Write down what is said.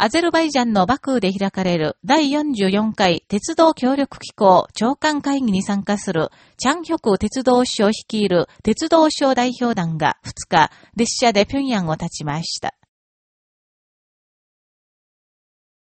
アゼルバイジャンのバクーで開かれる第44回鉄道協力機構長官会議に参加するチャンヒョク鉄道省率いる鉄道省代表団が2日、列車で平壌を立ちました。